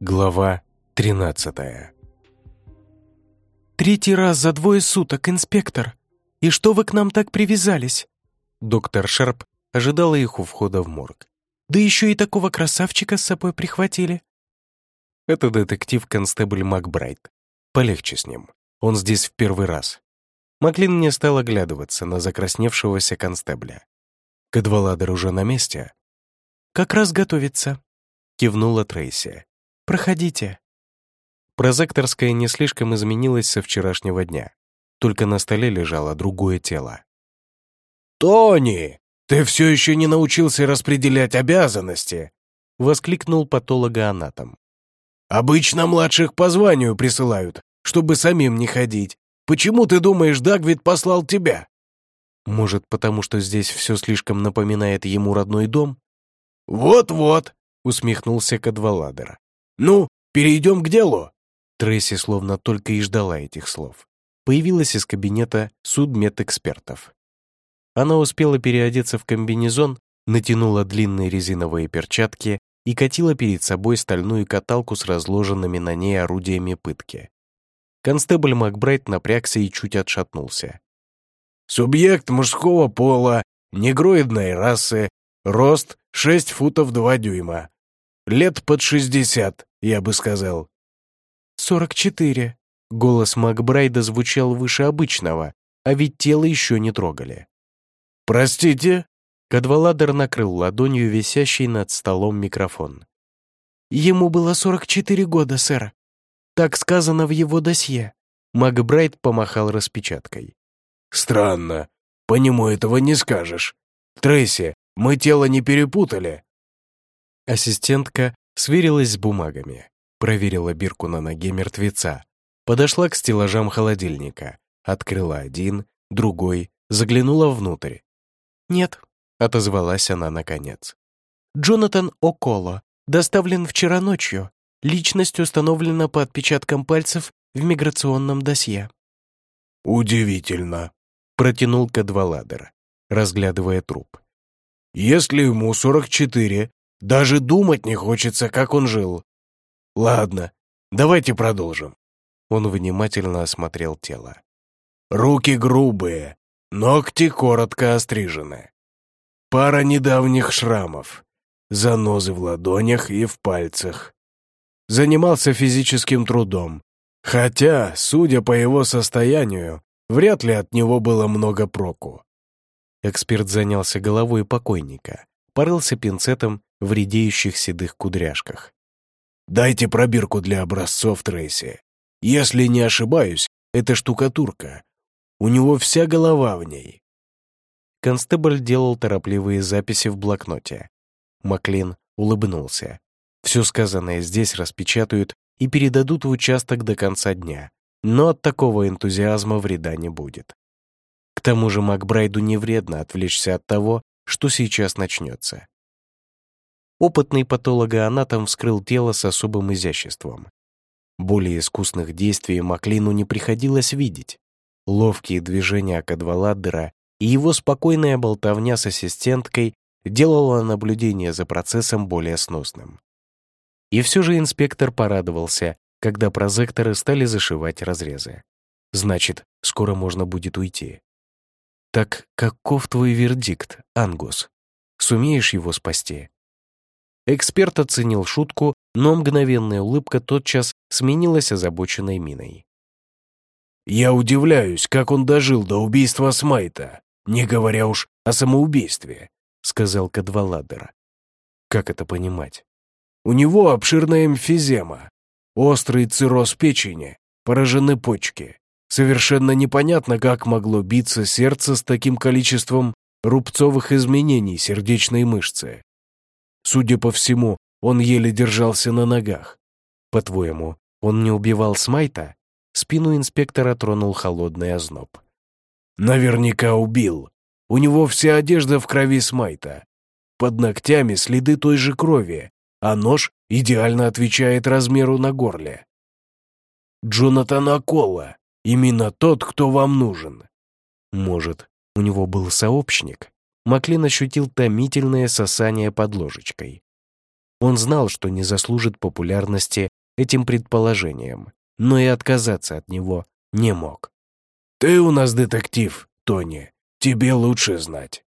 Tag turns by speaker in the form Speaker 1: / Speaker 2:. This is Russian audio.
Speaker 1: Глава 13
Speaker 2: «Третий раз за двое суток, инспектор! И что вы к нам так привязались?»
Speaker 1: Доктор Шарп ожидала их у входа в морг.
Speaker 2: «Да еще и такого красавчика с собой прихватили!»
Speaker 1: Это детектив-констебль Макбрайт. Полегче с ним. Он здесь в первый раз. Маклин не стал оглядываться на закрасневшегося констебля. Кадваладер уже на месте.
Speaker 2: «Как раз готовится», — кивнула Трейси. «Проходите».
Speaker 1: Прозекторская не слишком изменилась со вчерашнего дня. Только на столе лежало другое тело.
Speaker 3: «Тони, ты все еще не научился распределять обязанности!» — воскликнул патологоанатом. «Обычно младших по званию присылают, чтобы самим не ходить. Почему ты думаешь, Дагвид послал тебя?»
Speaker 1: «Может, потому что здесь все слишком напоминает ему родной дом?»
Speaker 3: «Вот-вот», — усмехнулся Кадваладер. «Ну, перейдем к делу».
Speaker 1: Тресси словно только и ждала этих слов. Появилась из кабинета судмедэкспертов. Она успела переодеться в комбинезон, натянула длинные резиновые перчатки и катила перед собой стальную каталку с разложенными на ней орудиями пытки. Констебль Макбрайт напрягся и чуть отшатнулся.
Speaker 3: «Субъект мужского пола, негроидной расы, рост 6 футов 2 дюйма. Лет под 60, я бы сказал».
Speaker 2: «Сорок четыре».
Speaker 1: Голос Макбрайда звучал выше обычного, а ведь тело еще не трогали.
Speaker 3: «Простите?»
Speaker 1: Кадваладер накрыл ладонью висящий над столом микрофон.
Speaker 2: «Ему было сорок четыре года, сэр. Так сказано в его досье».
Speaker 1: Макбрайт помахал распечаткой.
Speaker 3: «Странно. По нему этого не скажешь. Трейси, мы тело не перепутали?»
Speaker 1: Ассистентка сверилась с бумагами, проверила бирку на ноге мертвеца, подошла к стеллажам холодильника, открыла один, другой, заглянула внутрь.
Speaker 2: «Нет», — отозвалась она наконец. «Джонатан О'Коло доставлен вчера ночью. Личность установлена по отпечаткам пальцев в миграционном досье».
Speaker 3: «Удивительно», —
Speaker 1: протянул Кадваладер, разглядывая труп.
Speaker 3: «Если ему 44, даже думать не хочется, как он жил. Ладно, давайте продолжим».
Speaker 1: Он внимательно осмотрел тело.
Speaker 3: «Руки грубые, ногти коротко острижены. Пара недавних шрамов, занозы в ладонях и в пальцах занимался физическим трудом, хотя, судя по его состоянию, вряд ли от него было много проку.
Speaker 1: Эксперт занялся головой покойника, порылся пинцетом в редеющих седых кудряшках.
Speaker 3: «Дайте пробирку для образцов Трейси. Если не ошибаюсь, это штукатурка. У него вся голова в ней».
Speaker 1: Констебль делал торопливые записи в блокноте. Маклин улыбнулся. Все сказанное здесь распечатают и передадут в участок до конца дня, но от такого энтузиазма вреда не будет. К тому же Макбрайду не вредно отвлечься от того, что сейчас начнется. Опытный патологоанатом вскрыл тело с особым изяществом. Более искусных действий Маклину не приходилось видеть. Ловкие движения Кадваладдера и его спокойная болтовня с ассистенткой делала наблюдение за процессом более сносным. И все же инспектор порадовался, когда прозекторы стали зашивать разрезы. Значит, скоро можно будет уйти. Так каков твой вердикт, Ангус? Сумеешь его спасти? Эксперт оценил шутку, но мгновенная улыбка тотчас сменилась озабоченной миной.
Speaker 3: «Я удивляюсь, как он дожил до убийства Смайта, не говоря уж о самоубийстве», — сказал Кадваладер.
Speaker 1: «Как это понимать?»
Speaker 3: У него обширная эмфизема, острый цирроз печени, поражены почки. Совершенно непонятно, как могло биться сердце с таким количеством рубцовых изменений сердечной мышцы. Судя по всему, он еле держался на ногах.
Speaker 1: По-твоему, он не убивал Смайта? Спину инспектора тронул холодный озноб.
Speaker 3: Наверняка убил. У него вся одежда в крови Смайта. Под ногтями следы той же крови, а нож идеально отвечает размеру на горле. Джонатан Акола, именно тот, кто вам нужен.
Speaker 1: Может, у него был сообщник? Маклин ощутил томительное сосание под ложечкой. Он знал, что не заслужит популярности этим предположением, но и отказаться от него не мог.
Speaker 3: «Ты у нас детектив, Тони. Тебе лучше знать».